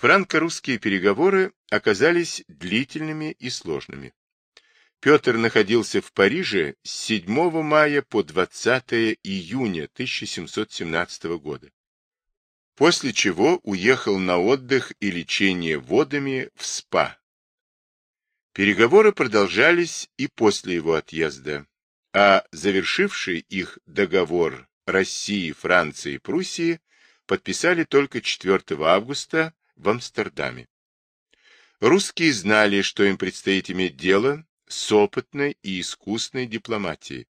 Франко-русские переговоры оказались длительными и сложными. Петр находился в Париже с 7 мая по 20 июня 1717 года, после чего уехал на отдых и лечение водами в СПА. Переговоры продолжались и после его отъезда, а завершивший их договор России, Франции и Пруссии подписали только 4 августа в Амстердаме. Русские знали, что им предстоит иметь дело с опытной и искусной дипломатией.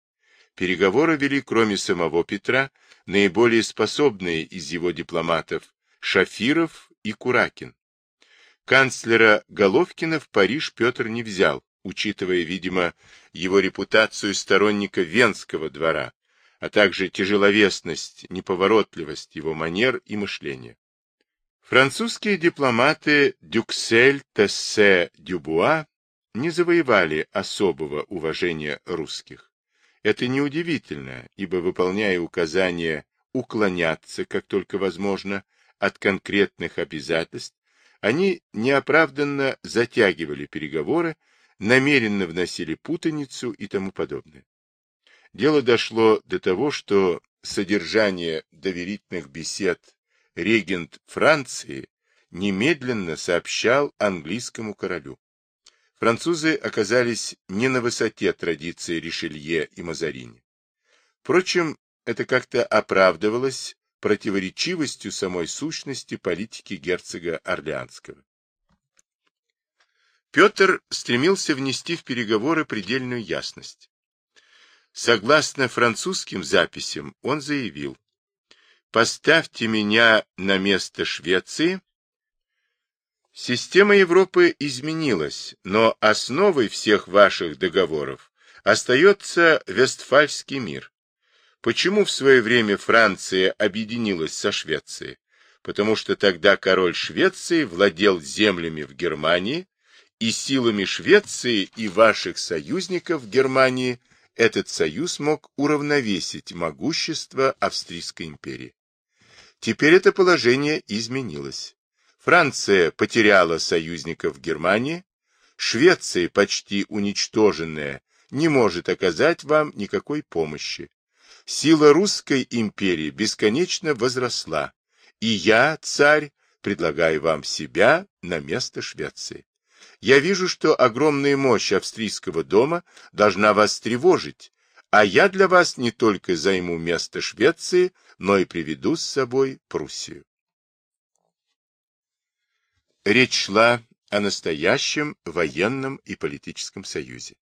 Переговоры вели, кроме самого Петра, наиболее способные из его дипломатов Шафиров и Куракин. Канцлера Головкина в Париж Петр не взял, учитывая, видимо, его репутацию сторонника Венского двора, а также тяжеловесность, неповоротливость его манер и мышления. Французские дипломаты Дюксель, Тессе, Дюбуа не завоевали особого уважения русских. Это неудивительно, ибо, выполняя указания уклоняться, как только возможно, от конкретных обязательств, они неоправданно затягивали переговоры, намеренно вносили путаницу и тому подобное. Дело дошло до того, что содержание доверительных бесед регент Франции немедленно сообщал английскому королю. Французы оказались не на высоте традиции Ришелье и Мазарини. Впрочем, это как-то оправдывалось противоречивостью самой сущности политики герцога Орлеанского. Петр стремился внести в переговоры предельную ясность. Согласно французским записям, он заявил, «Поставьте меня на место Швеции, Система Европы изменилась, но основой всех ваших договоров остается Вестфальский мир. Почему в свое время Франция объединилась со Швецией? Потому что тогда король Швеции владел землями в Германии, и силами Швеции и ваших союзников в Германии этот союз мог уравновесить могущество Австрийской империи. Теперь это положение изменилось. Франция потеряла союзников Германии, Швеция, почти уничтоженная, не может оказать вам никакой помощи. Сила русской империи бесконечно возросла, и я, царь, предлагаю вам себя на место Швеции. Я вижу, что огромная мощь австрийского дома должна вас тревожить, а я для вас не только займу место Швеции, но и приведу с собой Пруссию. Речь шла о настоящем военном и политическом союзе.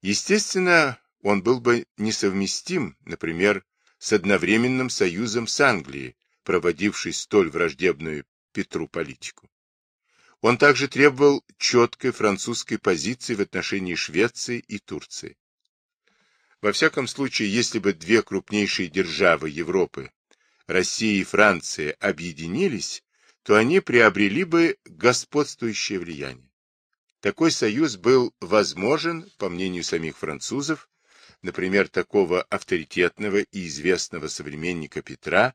Естественно, он был бы несовместим, например, с одновременным союзом с Англией, проводившей столь враждебную Петру политику. Он также требовал четкой французской позиции в отношении Швеции и Турции. Во всяком случае, если бы две крупнейшие державы Европы, Россия и Франция, объединились, то они приобрели бы господствующее влияние. Такой союз был возможен, по мнению самих французов, например, такого авторитетного и известного современника Петра,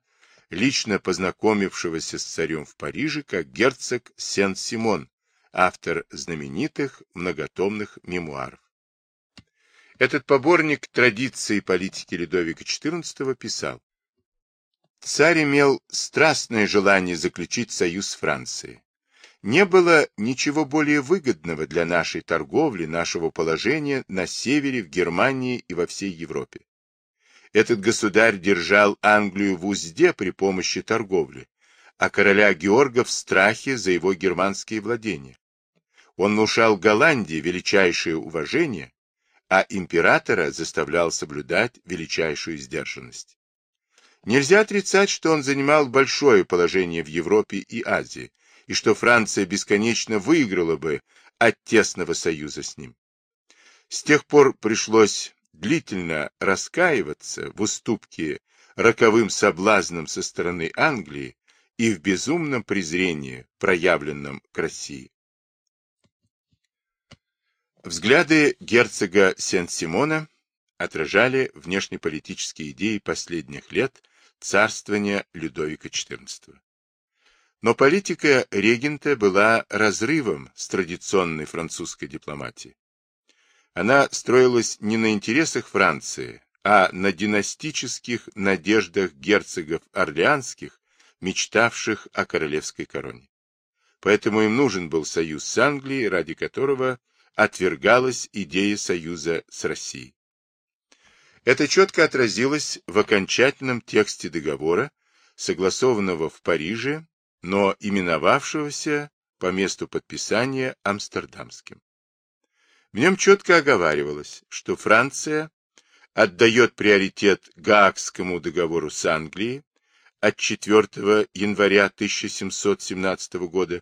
лично познакомившегося с царем в Париже, как герцог Сен-Симон, автор знаменитых многотомных мемуаров. Этот поборник традиции политики Людовика XIV писал, Царь имел страстное желание заключить союз с Францией. Не было ничего более выгодного для нашей торговли, нашего положения на севере, в Германии и во всей Европе. Этот государь держал Англию в узде при помощи торговли, а короля Георга в страхе за его германские владения. Он внушал Голландии величайшее уважение, а императора заставлял соблюдать величайшую сдержанность. Нельзя отрицать, что он занимал большое положение в Европе и Азии, и что Франция бесконечно выиграла бы от тесного союза с ним. С тех пор пришлось длительно раскаиваться в уступке роковым соблазнам со стороны Англии и в безумном презрении, проявленном к России. Взгляды герцога Сен-Симона отражали внешнеполитические идеи последних лет царствования Людовика XIV. Но политика регента была разрывом с традиционной французской дипломатией. Она строилась не на интересах Франции, а на династических надеждах герцогов орлеанских, мечтавших о королевской короне. Поэтому им нужен был союз с Англией, ради которого отвергалась идея союза с Россией. Это четко отразилось в окончательном тексте договора, согласованного в Париже, но именовавшегося по месту подписания Амстердамским. В нем четко оговаривалось, что Франция отдает приоритет Гаагскому договору с Англией от 4 января 1717 года,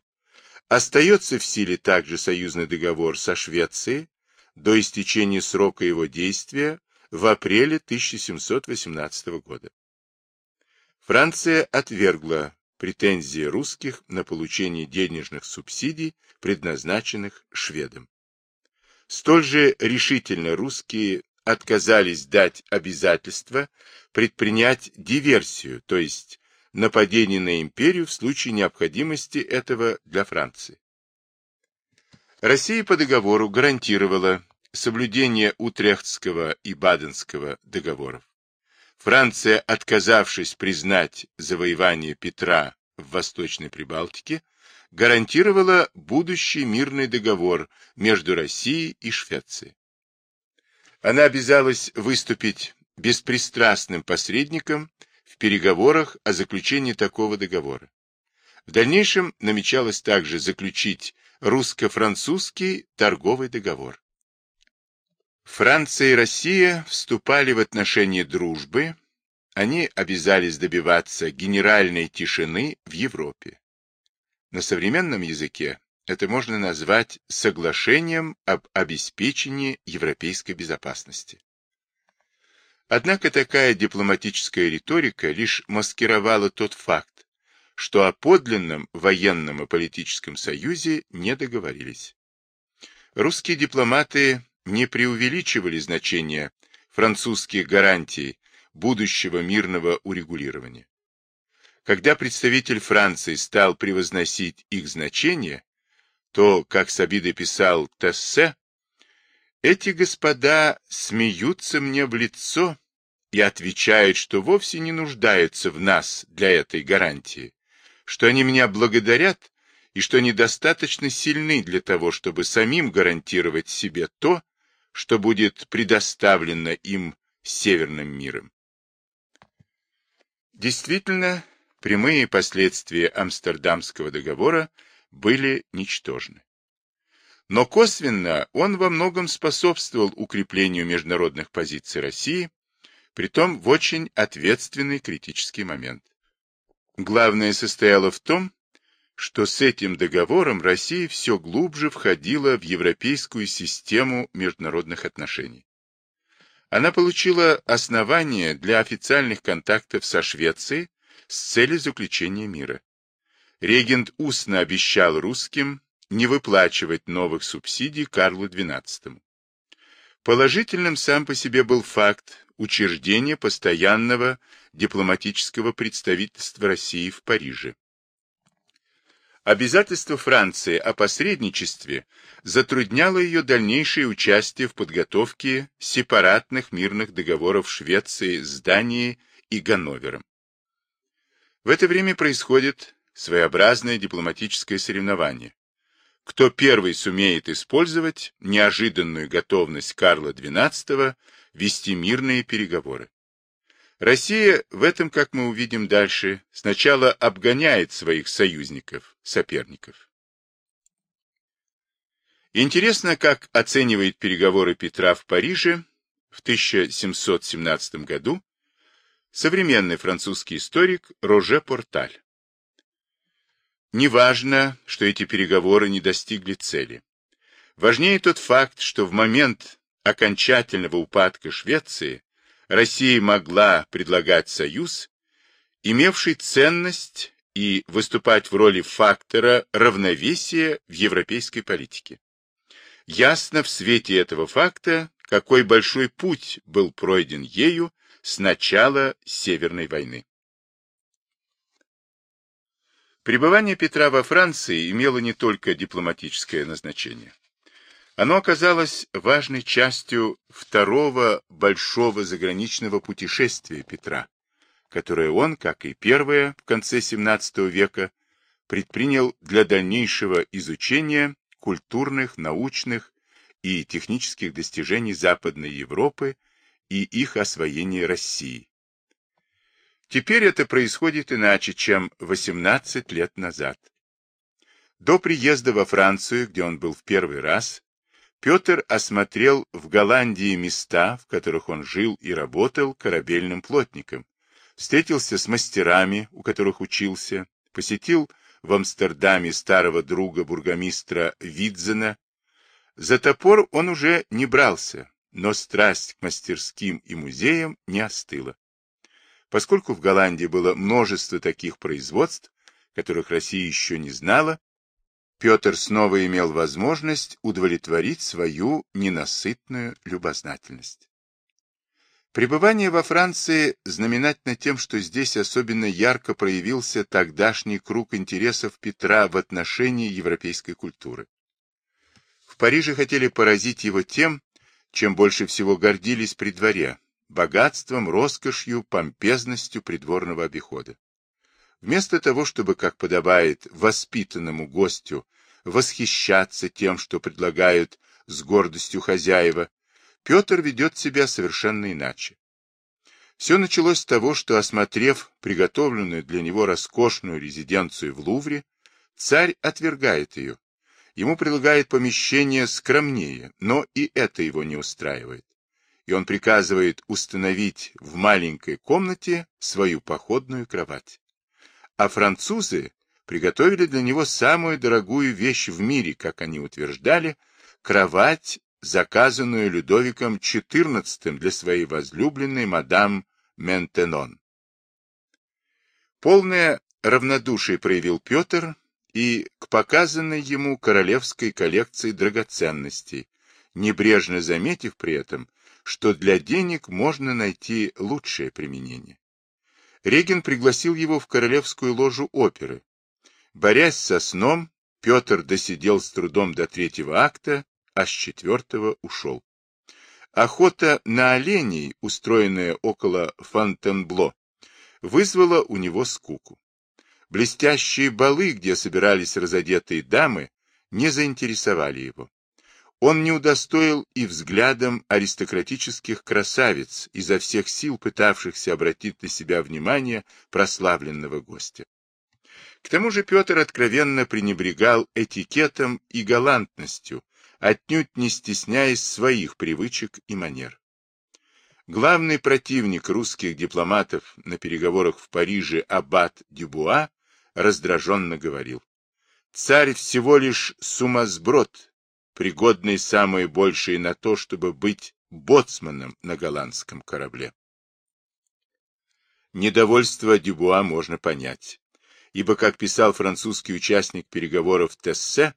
остается в силе также союзный договор со Швецией до истечения срока его действия в апреле 1718 года. Франция отвергла претензии русских на получение денежных субсидий, предназначенных шведам. Столь же решительно русские отказались дать обязательство предпринять диверсию, то есть нападение на империю в случае необходимости этого для Франции. Россия по договору гарантировала соблюдение Утрехтского и Баденского договоров. Франция, отказавшись признать завоевание Петра в Восточной Прибалтике, гарантировала будущий мирный договор между Россией и Швецией. Она обязалась выступить беспристрастным посредником в переговорах о заключении такого договора. В дальнейшем намечалось также заключить русско-французский торговый договор. Франция и Россия вступали в отношения дружбы, они обязались добиваться генеральной тишины в Европе. На современном языке это можно назвать соглашением об обеспечении европейской безопасности. Однако такая дипломатическая риторика лишь маскировала тот факт, что о подлинном военном и политическом союзе не договорились. Русские дипломаты не преувеличивали значение французских гарантий будущего мирного урегулирования. Когда представитель Франции стал превозносить их значение, то, как с обидой писал Тессе, эти господа смеются мне в лицо и отвечают, что вовсе не нуждаются в нас для этой гарантии, что они меня благодарят и что они достаточно сильны для того, чтобы самим гарантировать себе то, что будет предоставлено им Северным миром. Действительно, прямые последствия Амстердамского договора были ничтожны. Но косвенно он во многом способствовал укреплению международных позиций России, притом в очень ответственный критический момент. Главное состояло в том, что с этим договором Россия все глубже входила в европейскую систему международных отношений. Она получила основание для официальных контактов со Швецией с целью заключения мира. Регент устно обещал русским не выплачивать новых субсидий Карлу XII. Положительным сам по себе был факт учреждения постоянного дипломатического представительства России в Париже. Обязательство Франции о посредничестве затрудняло ее дальнейшее участие в подготовке сепаратных мирных договоров Швеции с Данией и Ганновером. В это время происходит своеобразное дипломатическое соревнование. Кто первый сумеет использовать неожиданную готовность Карла XII вести мирные переговоры. Россия в этом, как мы увидим дальше, сначала обгоняет своих союзников, соперников. Интересно, как оценивает переговоры Петра в Париже в 1717 году современный французский историк Роже Порталь. Неважно, что эти переговоры не достигли цели. Важнее тот факт, что в момент окончательного упадка Швеции Россия могла предлагать союз, имевший ценность и выступать в роли фактора равновесия в европейской политике. Ясно в свете этого факта, какой большой путь был пройден ею с начала Северной войны. Пребывание Петра во Франции имело не только дипломатическое назначение. Оно оказалось важной частью второго большого заграничного путешествия Петра, которое он, как и первое в конце XVII века, предпринял для дальнейшего изучения культурных, научных и технических достижений Западной Европы и их освоения России. Теперь это происходит иначе, чем 18 лет назад. До приезда во Францию, где он был в первый раз, Петр осмотрел в Голландии места, в которых он жил и работал корабельным плотником, встретился с мастерами, у которых учился, посетил в Амстердаме старого друга бургомистра Видзена. За топор он уже не брался, но страсть к мастерским и музеям не остыла. Поскольку в Голландии было множество таких производств, которых Россия еще не знала, Петр снова имел возможность удовлетворить свою ненасытную любознательность. Пребывание во Франции знаменательно тем, что здесь особенно ярко проявился тогдашний круг интересов Петра в отношении европейской культуры. В Париже хотели поразить его тем, чем больше всего гордились при дворе – богатством, роскошью, помпезностью придворного обихода. Вместо того, чтобы, как подобает воспитанному гостю, восхищаться тем, что предлагают с гордостью хозяева, Петр ведет себя совершенно иначе. Все началось с того, что, осмотрев приготовленную для него роскошную резиденцию в Лувре, царь отвергает ее. Ему предлагает помещение скромнее, но и это его не устраивает. И он приказывает установить в маленькой комнате свою походную кровать. А французы приготовили для него самую дорогую вещь в мире, как они утверждали, кровать заказанную Людовиком XIV для своей возлюбленной мадам Ментенон. Полное равнодушие проявил Петр и к показанной ему королевской коллекции драгоценностей, небрежно заметив при этом, что для денег можно найти лучшее применение. Реген пригласил его в королевскую ложу оперы. Борясь со сном, Петр досидел с трудом до третьего акта а с четвертого ушел. Охота на оленей, устроенная около Фонтенбло, вызвала у него скуку. Блестящие балы, где собирались разодетые дамы, не заинтересовали его. Он не удостоил и взглядом аристократических красавиц, изо всех сил пытавшихся обратить на себя внимание прославленного гостя. К тому же Петр откровенно пренебрегал этикетом и галантностью, отнюдь не стесняясь своих привычек и манер. Главный противник русских дипломатов на переговорах в Париже Аббат Дюбуа раздраженно говорил. Царь всего лишь сумасброд, пригодный самое большее на то, чтобы быть боцманом на голландском корабле. Недовольство Дюбуа можно понять, ибо, как писал французский участник переговоров Тессе,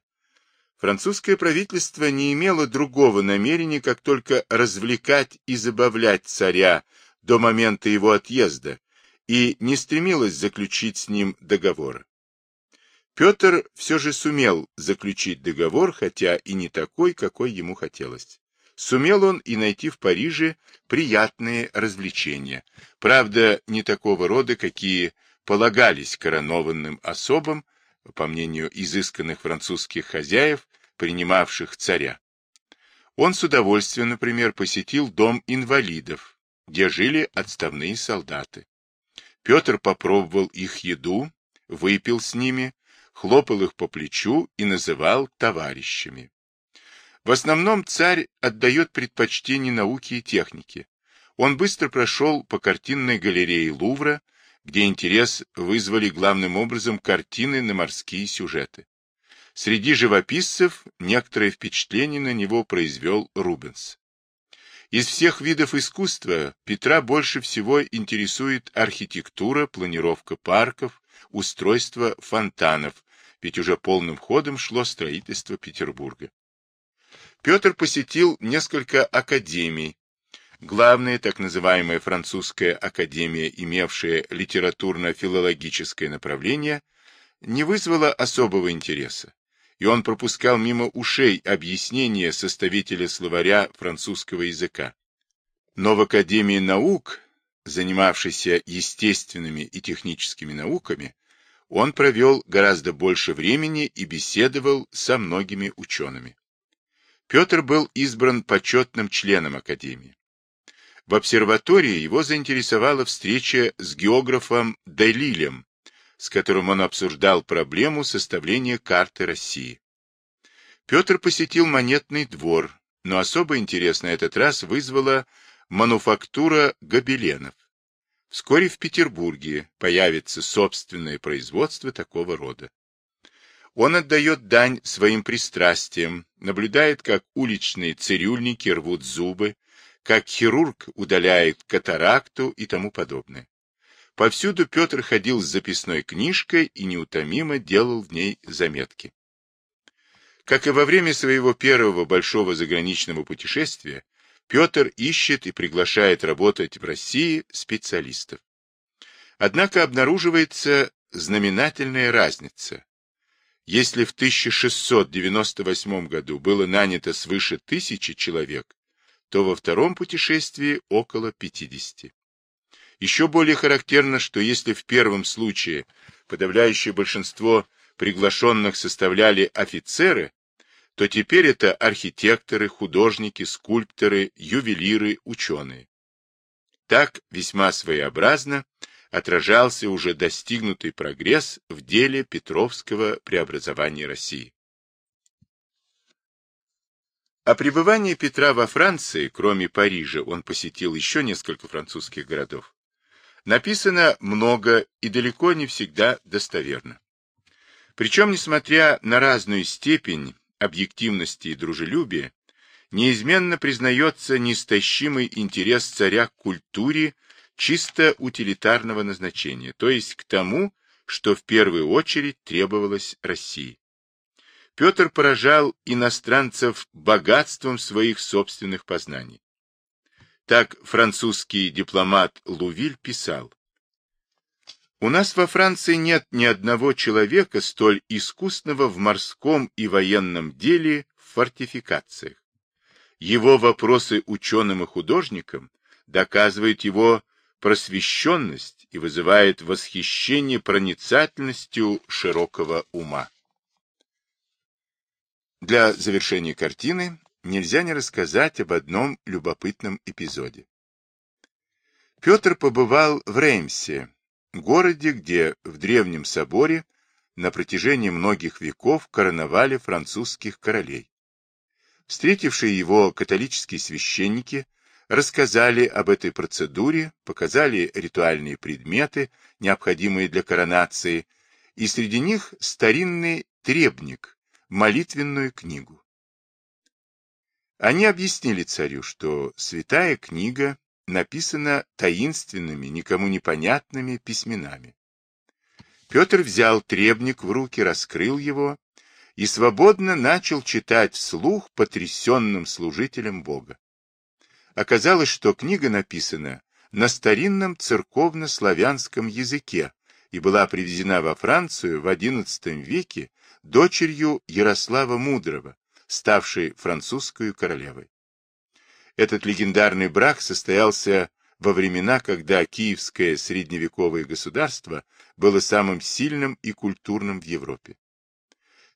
Французское правительство не имело другого намерения, как только развлекать и забавлять царя до момента его отъезда, и не стремилось заключить с ним договор. Петр все же сумел заключить договор, хотя и не такой, какой ему хотелось. Сумел он и найти в Париже приятные развлечения, правда, не такого рода, какие полагались коронованным особам, по мнению изысканных французских хозяев, принимавших царя. Он с удовольствием, например, посетил дом инвалидов, где жили отставные солдаты. Петр попробовал их еду, выпил с ними, хлопал их по плечу и называл товарищами. В основном царь отдает предпочтение науке и технике. Он быстро прошел по картинной галерее Лувра, где интерес вызвали главным образом картины на морские сюжеты. Среди живописцев некоторое впечатление на него произвел Рубенс. Из всех видов искусства Петра больше всего интересует архитектура, планировка парков, устройство фонтанов, ведь уже полным ходом шло строительство Петербурга. Петр посетил несколько академий, Главная так называемая французская академия, имевшая литературно-филологическое направление, не вызвало особого интереса, и он пропускал мимо ушей объяснения составителя словаря французского языка. Но в Академии наук, занимавшейся естественными и техническими науками, он провел гораздо больше времени и беседовал со многими учеными. Петр был избран почетным членом Академии. В обсерватории его заинтересовала встреча с географом Делилем, с которым он обсуждал проблему составления карты России. Петр посетил монетный двор, но особый интерес на этот раз вызвала мануфактура гобеленов. Вскоре в Петербурге появится собственное производство такого рода. Он отдает дань своим пристрастиям, наблюдает, как уличные цирюльники рвут зубы, как хирург удаляет катаракту и тому подобное. Повсюду Петр ходил с записной книжкой и неутомимо делал в ней заметки. Как и во время своего первого большого заграничного путешествия, Петр ищет и приглашает работать в России специалистов. Однако обнаруживается знаменательная разница. Если в 1698 году было нанято свыше тысячи человек, то во втором путешествии около 50. Еще более характерно, что если в первом случае подавляющее большинство приглашенных составляли офицеры, то теперь это архитекторы, художники, скульпторы, ювелиры, ученые. Так весьма своеобразно отражался уже достигнутый прогресс в деле Петровского преобразования России. О пребывании Петра во Франции, кроме Парижа, он посетил еще несколько французских городов. Написано много и далеко не всегда достоверно. Причем, несмотря на разную степень объективности и дружелюбия, неизменно признается неистощимый интерес царя к культуре чисто утилитарного назначения, то есть к тому, что в первую очередь требовалось России. Петр поражал иностранцев богатством своих собственных познаний. Так французский дипломат Лувиль писал, у нас во Франции нет ни одного человека столь искусного в морском и военном деле в фортификациях. Его вопросы ученым и художникам доказывают его просвещенность и вызывает восхищение проницательностью широкого ума. Для завершения картины нельзя не рассказать об одном любопытном эпизоде. Петр побывал в Реймсе, городе, где в древнем соборе на протяжении многих веков короновали французских королей. Встретившие его католические священники рассказали об этой процедуре, показали ритуальные предметы, необходимые для коронации, и среди них старинный требник, молитвенную книгу. Они объяснили царю, что святая книга написана таинственными, никому непонятными письменами. Петр взял требник в руки, раскрыл его и свободно начал читать вслух потрясенным служителям Бога. Оказалось, что книга написана на старинном церковно-славянском языке и была привезена во Францию в XI веке дочерью Ярослава Мудрого, ставшей французской королевой. Этот легендарный брак состоялся во времена, когда киевское средневековое государство было самым сильным и культурным в Европе.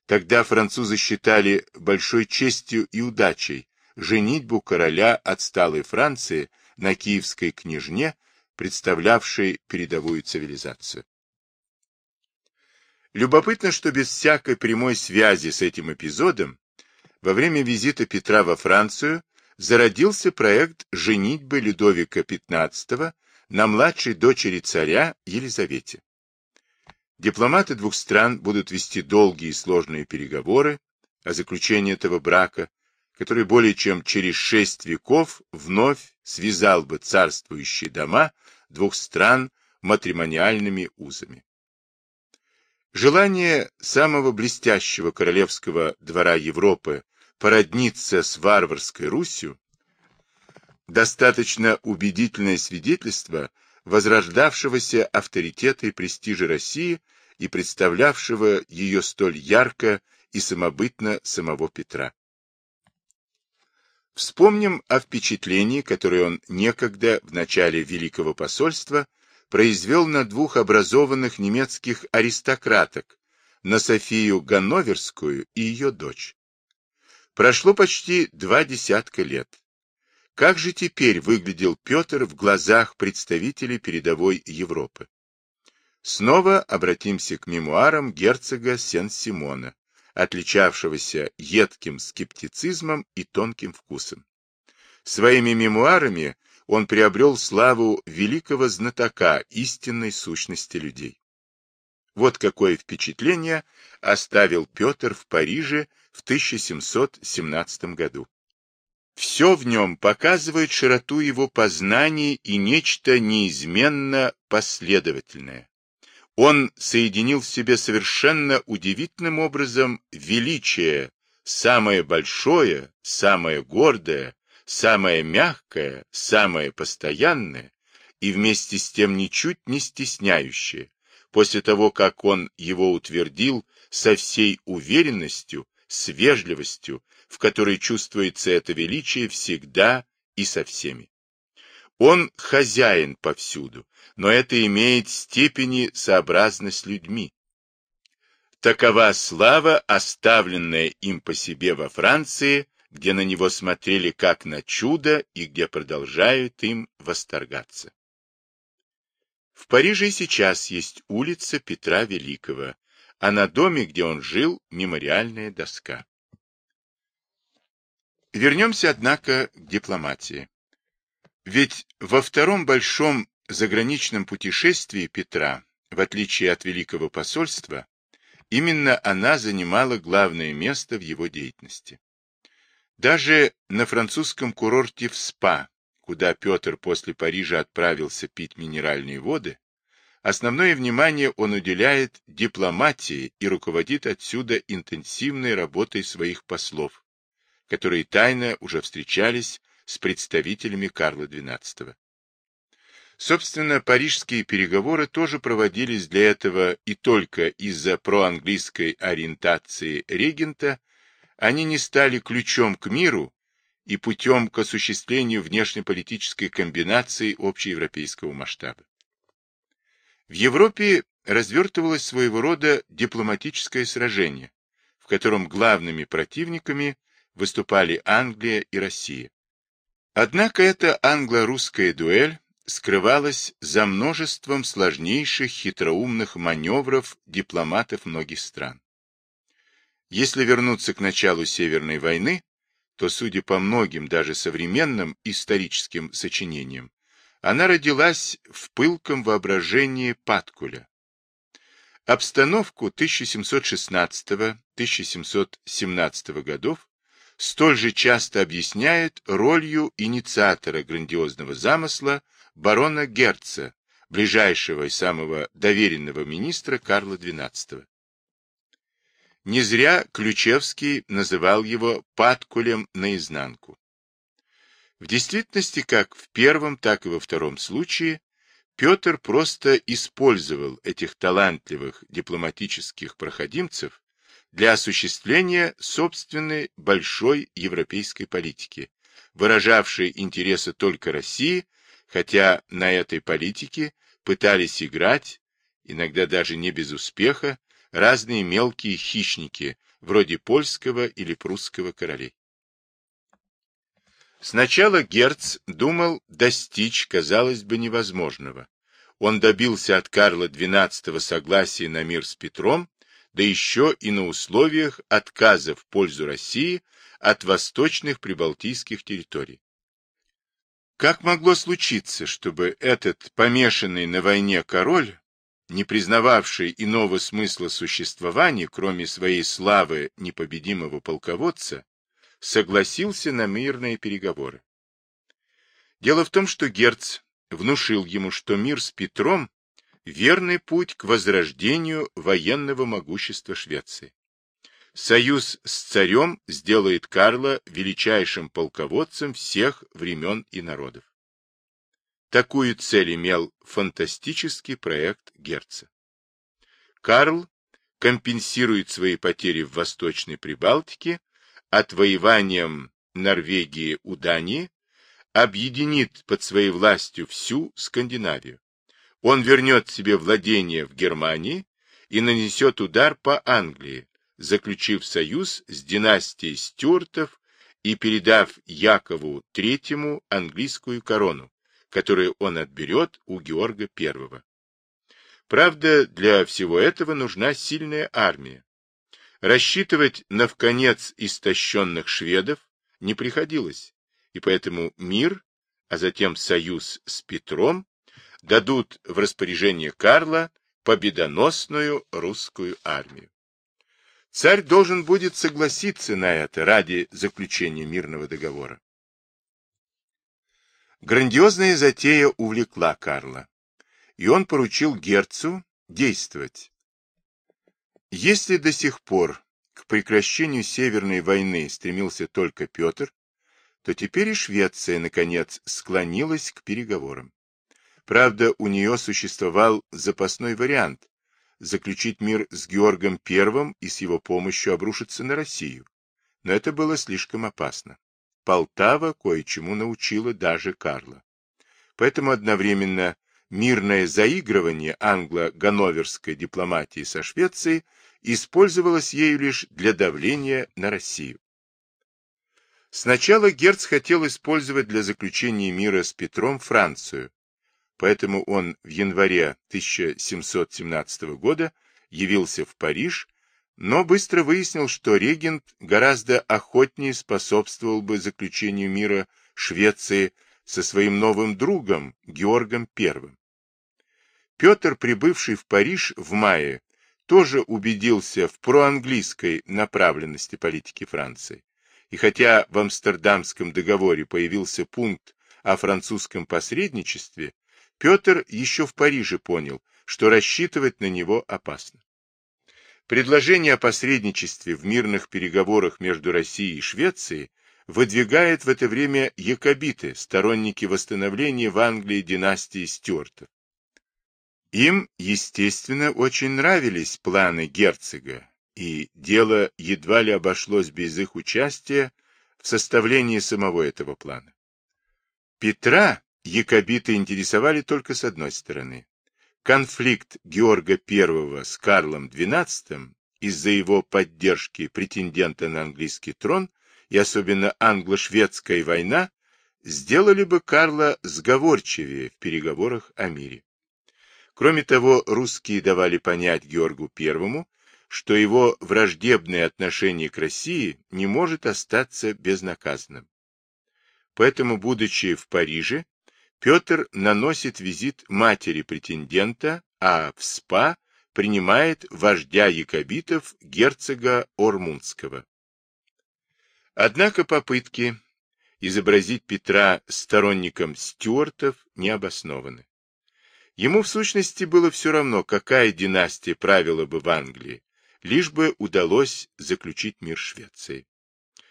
Тогда французы считали большой честью и удачей женитьбу короля отсталой Франции на киевской княжне, представлявшей передовую цивилизацию. Любопытно, что без всякой прямой связи с этим эпизодом во время визита Петра во Францию зародился проект женитьбы Людовика XV на младшей дочери царя Елизавете. Дипломаты двух стран будут вести долгие и сложные переговоры о заключении этого брака, который более чем через шесть веков вновь связал бы царствующие дома двух стран матримониальными узами. Желание самого блестящего королевского двора Европы породниться с варварской Русью, достаточно убедительное свидетельство возрождавшегося авторитета и престижа России и представлявшего ее столь ярко и самобытно самого Петра. Вспомним о впечатлении, которое он некогда в начале Великого посольства произвел на двух образованных немецких аристократок, на Софию Ганноверскую и ее дочь. Прошло почти два десятка лет. Как же теперь выглядел Петр в глазах представителей передовой Европы? Снова обратимся к мемуарам герцога Сен-Симона, отличавшегося едким скептицизмом и тонким вкусом. Своими мемуарами он приобрел славу великого знатока истинной сущности людей. Вот какое впечатление оставил Петр в Париже в 1717 году. Все в нем показывает широту его познаний и нечто неизменно последовательное. Он соединил в себе совершенно удивительным образом величие, самое большое, самое гордое, самое мягкое, самое постоянное и вместе с тем ничуть не стесняющее, после того, как он его утвердил со всей уверенностью, с вежливостью, в которой чувствуется это величие всегда и со всеми. Он хозяин повсюду, но это имеет степени сообразно с людьми. Такова слава, оставленная им по себе во Франции, где на него смотрели как на чудо и где продолжают им восторгаться. В Париже и сейчас есть улица Петра Великого, а на доме, где он жил, мемориальная доска. Вернемся, однако, к дипломатии. Ведь во втором большом заграничном путешествии Петра, в отличие от Великого посольства, именно она занимала главное место в его деятельности. Даже на французском курорте в СПА, куда Петр после Парижа отправился пить минеральные воды, основное внимание он уделяет дипломатии и руководит отсюда интенсивной работой своих послов, которые тайно уже встречались с представителями Карла XII. Собственно, парижские переговоры тоже проводились для этого и только из-за проанглийской ориентации регента они не стали ключом к миру и путем к осуществлению внешнеполитической комбинации общеевропейского масштаба. В Европе развертывалось своего рода дипломатическое сражение, в котором главными противниками выступали Англия и Россия. Однако эта англо-русская дуэль скрывалась за множеством сложнейших хитроумных маневров дипломатов многих стран. Если вернуться к началу Северной войны, то, судя по многим даже современным историческим сочинениям, она родилась в пылком воображении Паткуля. Обстановку 1716-1717 годов столь же часто объясняет ролью инициатора грандиозного замысла барона Герца, ближайшего и самого доверенного министра Карла XII. Не зря Ключевский называл его «падкулем наизнанку». В действительности, как в первом, так и во втором случае, Петр просто использовал этих талантливых дипломатических проходимцев для осуществления собственной большой европейской политики, выражавшей интересы только России, хотя на этой политике пытались играть, иногда даже не без успеха, разные мелкие хищники, вроде польского или прусского королей. Сначала Герц думал достичь, казалось бы, невозможного. Он добился от Карла XII согласия на мир с Петром, да еще и на условиях отказа в пользу России от восточных прибалтийских территорий. Как могло случиться, чтобы этот помешанный на войне король не признававший иного смысла существования, кроме своей славы непобедимого полководца, согласился на мирные переговоры. Дело в том, что Герц внушил ему, что мир с Петром – верный путь к возрождению военного могущества Швеции. Союз с царем сделает Карла величайшим полководцем всех времен и народов. Такую цель имел фантастический проект Герца. Карл компенсирует свои потери в Восточной Прибалтике отвоеванием Норвегии у Дании, объединит под своей властью всю Скандинавию. Он вернет себе владение в Германии и нанесет удар по Англии, заключив союз с династией Стюартов и передав Якову III английскую корону, которую он отберет у Георга I. Правда, для всего этого нужна сильная армия. Рассчитывать на вконец истощенных шведов не приходилось, и поэтому мир, а затем союз с Петром, дадут в распоряжение Карла победоносную русскую армию. Царь должен будет согласиться на это ради заключения мирного договора. Грандиозная затея увлекла Карла, и он поручил герцу действовать. Если до сих пор к прекращению Северной войны стремился только Петр, то теперь и Швеция, наконец, склонилась к переговорам. Правда, у нее существовал запасной вариант – заключить мир с Георгом I и с его помощью обрушиться на Россию. Но это было слишком опасно. Полтава кое-чему научила даже Карла. Поэтому одновременно мирное заигрывание англо-ганноверской дипломатии со Швецией использовалось ею лишь для давления на Россию. Сначала Герц хотел использовать для заключения мира с Петром Францию, поэтому он в январе 1717 года явился в Париж, но быстро выяснил, что регент гораздо охотнее способствовал бы заключению мира Швеции со своим новым другом Георгом I. Петр, прибывший в Париж в мае, тоже убедился в проанглийской направленности политики Франции. И хотя в Амстердамском договоре появился пункт о французском посредничестве, Петр еще в Париже понял, что рассчитывать на него опасно. Предложение о посредничестве в мирных переговорах между Россией и Швецией выдвигает в это время якобиты, сторонники восстановления в Англии династии Стюартов. Им, естественно, очень нравились планы герцога, и дело едва ли обошлось без их участия в составлении самого этого плана. Петра якобиты интересовали только с одной стороны. Конфликт Георга I с Карлом XII из-за его поддержки претендента на английский трон и особенно англо-шведская война сделали бы Карла сговорчивее в переговорах о мире. Кроме того, русские давали понять Георгу Первому, что его враждебное отношение к России не может остаться безнаказанным. Поэтому, будучи в Париже, Петр наносит визит матери претендента, а в СПА принимает вождя якобитов герцога Ормундского. Однако попытки изобразить Петра сторонником Стюартов не обоснованы. Ему в сущности было все равно, какая династия правила бы в Англии, лишь бы удалось заключить мир Швеции.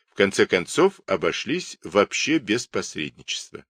В конце концов, обошлись вообще без посредничества.